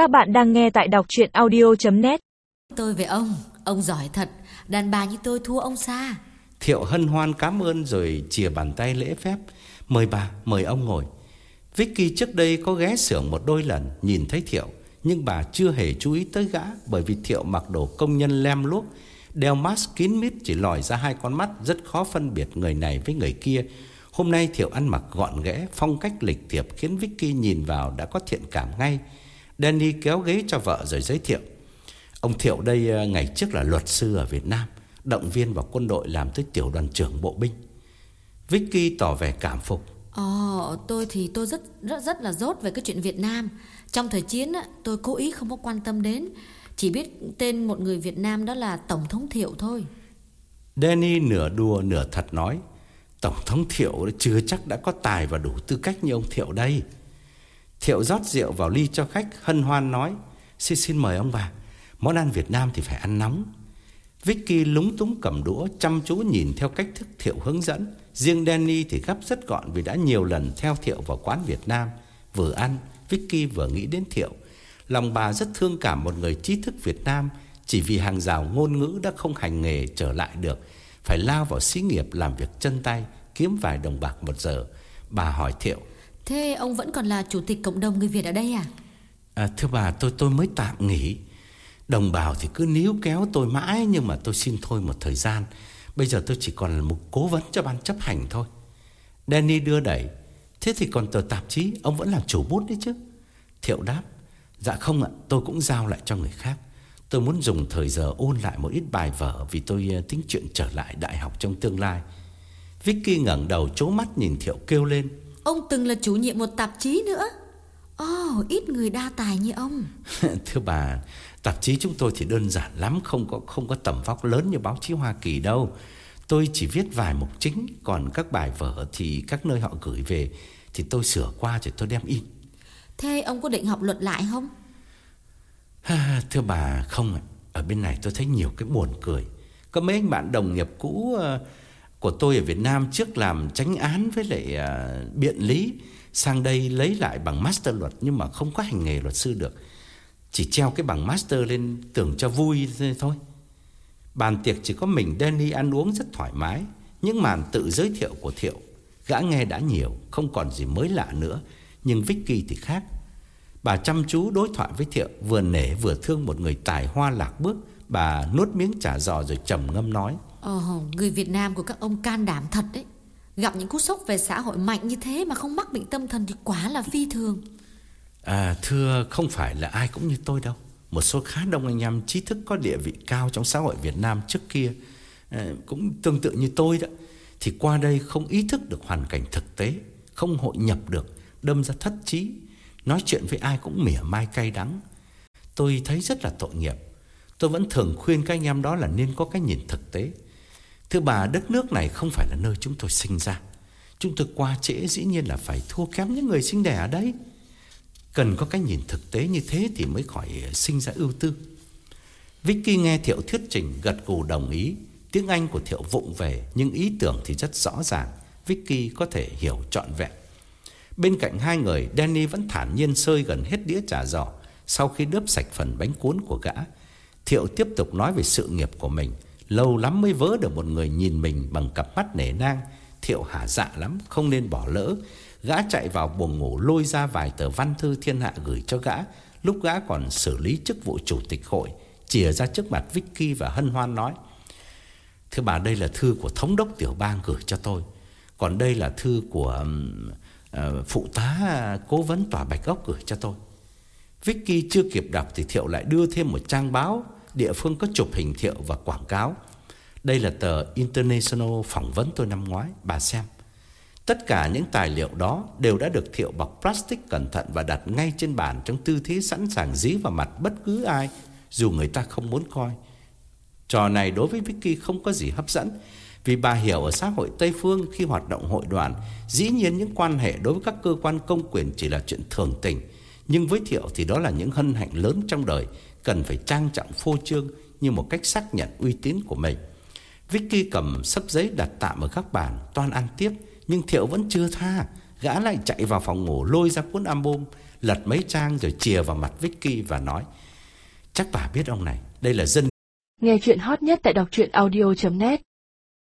Các bạn đang nghe tại đọc chuyện audio.net Tôi về ông, ông giỏi thật, đàn bà như tôi thua ông xa. Thiệu hân hoan cảm ơn rồi chìa bàn tay lễ phép. Mời bà, mời ông ngồi. Vicky trước đây có ghé xưởng một đôi lần, nhìn thấy Thiệu. Nhưng bà chưa hề chú ý tới gã bởi vì Thiệu mặc đồ công nhân lem luốc. Đeo mask kín mít chỉ lòi ra hai con mắt rất khó phân biệt người này với người kia. Hôm nay Thiệu ăn mặc gọn ghẽ, phong cách lịch thiệp khiến Vicky nhìn vào đã có thiện cảm ngay. Danny kéo ghế cho vợ rồi giới thiệu. Ông Thiệu đây ờ, ngày trước là luật sư ở Việt Nam, động viên vào quân đội làm tới tiểu đoàn trưởng bộ binh. Vicky tỏ vẻ cảm phục. Ồ, tôi thì tôi rất rất rất là dốt về cái chuyện Việt Nam. Trong thời chiến á, tôi cố ý không có quan tâm đến, chỉ biết tên một người Việt Nam đó là Tổng thống Thiệu thôi. Danny nửa đùa nửa thật nói. Tổng thống Thiệu chưa chắc đã có tài và đủ tư cách như ông Thiệu đây. Thiệu rót rượu vào ly cho khách hân hoan nói. Xin xin mời ông bà. Món ăn Việt Nam thì phải ăn nóng. Vicky lúng túng cầm đũa chăm chú nhìn theo cách thức Thiệu hướng dẫn. Riêng Danny thì gấp rất gọn vì đã nhiều lần theo Thiệu vào quán Việt Nam. Vừa ăn, Vicky vừa nghĩ đến Thiệu. Lòng bà rất thương cảm một người trí thức Việt Nam chỉ vì hàng rào ngôn ngữ đã không hành nghề trở lại được. Phải lao vào xí nghiệp làm việc chân tay, kiếm vài đồng bạc một giờ. Bà hỏi Thiệu. Thế ông vẫn còn là chủ tịch cộng đồng người Việt ở đây à? À, thưa bà tôi tôi mới tạm nghỉ. Đồng bào thì cứ níu kéo tôi mãi Nhưng mà tôi xin thôi một thời gian. Bây giờ tôi chỉ còn là một cố vấn cho ban chấp hành thôi. Danny đưa đẩy. Thế thì còn tờ tạp chí Ông vẫn làm chủ bút đấy chứ. Thiệu đáp. Dạ không ạ tôi cũng giao lại cho người khác. Tôi muốn dùng thời giờ ôn lại một ít bài vở Vì tôi ờ, tính chuyện trở lại đại học trong tương lai. Vicky ngẩng đầu chố mắt nhìn Thiệu kêu lên. Ông từng là chủ nhiệm một tạp chí nữa. Ồ, oh, ít người đa tài như ông. Thưa bà, tạp chí chúng tôi thì đơn giản lắm, không có không có tầm vóc lớn như báo chí Hoa Kỳ đâu. Tôi chỉ viết vài mục chính, còn các bài vở thì các nơi họ gửi về thì tôi sửa qua rồi tôi đem in. Thế ông có định học luật lại không? Thưa bà, không ạ. Ở bên này tôi thấy nhiều cái buồn cười. Có mấy anh bạn đồng nghiệp cũ uh, của tôi ở Việt Nam trước làm tránh án với lại uh, biện lý sang đây lấy lại bằng master luật nhưng mà không có hành nghề luật sư được. Chỉ treo cái bằng master lên tưởng cho vui thôi. Bàn tiệc chỉ có mình Danny ăn uống rất thoải mái, những màn tự giới thiệu của Thiệu gã nghe đã nhiều, không còn gì mới lạ nữa, nhưng Vicky thì khác. Bà chăm chú đối thoại với Thiệu, vừa nể vừa thương một người tài hoa lạc bước, bà nuốt miếng chả giò rồi trầm ngâm nói: Ồ, người Việt Nam của các ông can đảm thật đấy. Gặp những cú sốc về xã hội mạnh như thế mà không mắc bệnh tâm thần thì quá là phi thường. À, thưa không phải là ai cũng như tôi đâu. Một số khá đông anh em trí thức có địa vị cao trong xã hội Việt Nam trước kia à, cũng tương tự như tôi đó. Thì qua đây không ý thức được hoàn cảnh thực tế, không hội nhập được, đâm ra thất trí, nói chuyện với ai cũng mỉa mai cay đắng. Tôi thấy rất là tội nghiệp. Tôi vẫn thường khuyên các anh em đó là nên có cái nhìn thực tế. Thưa bà, đất nước này không phải là nơi chúng tôi sinh ra. Chúng tôi qua trễ dĩ nhiên là phải thua kém những người sinh đẻ ở đấy. Cần có cái nhìn thực tế như thế thì mới khỏi sinh ra ưu tư. Vicky nghe Thiệu thuyết trình gật gù đồng ý. Tiếng Anh của Thiệu vụng về nhưng ý tưởng thì rất rõ ràng. Vicky có thể hiểu trọn vẹn. Bên cạnh hai người, Danny vẫn thản nhiên sơi gần hết đĩa trà giò sau khi đớp sạch phần bánh cuốn của gã. Thiệu tiếp tục nói về sự nghiệp của mình. Lâu lắm mới vớ được một người nhìn mình bằng cặp mắt nể nang. Thiệu hả dạ lắm, không nên bỏ lỡ. Gã chạy vào buồng ngủ lôi ra vài tờ văn thư thiên hạ gửi cho gã. Lúc gã còn xử lý chức vụ chủ tịch hội. Chìa ra trước mặt Vicky và hân hoan nói. Thưa bà đây là thư của thống đốc tiểu bang gửi cho tôi. Còn đây là thư của uh, phụ tá cố vấn tòa Bạch Ốc gửi cho tôi. Vicky chưa kịp đọc thì Thiệu lại đưa thêm một trang báo địa phương có chụp hình Thiệu và quảng cáo. Đây là tờ International phỏng vấn tôi năm ngoái, bà xem. Tất cả những tài liệu đó đều đã được Thiệu bọc plastic cẩn thận và đặt ngay trên bàn trong tư thế sẵn sàng dí vào mặt bất cứ ai, dù người ta không muốn coi. Trò này đối với Vicky không có gì hấp dẫn, vì bà hiểu ở xã hội Tây Phương khi hoạt động hội đoàn, dĩ nhiên những quan hệ đối với các cơ quan công quyền chỉ là chuyện thường tình, nhưng với Thiệu thì đó là những hân hạnh lớn trong đời, cần phải trang trọng phô trương như một cách xác nhận uy tín của mình. Vicky cầm sấp giấy đặt tạm ở các bàn, toan ăn tiếp, nhưng Thiệu vẫn chưa tha, gã lại chạy vào phòng ngủ lôi ra cuốn album, lật mấy trang rồi chìa vào mặt Vicky và nói: "Chắc bà biết ông này, đây là dân Nghe chuyện hot nhất tại đọc truyện audio.net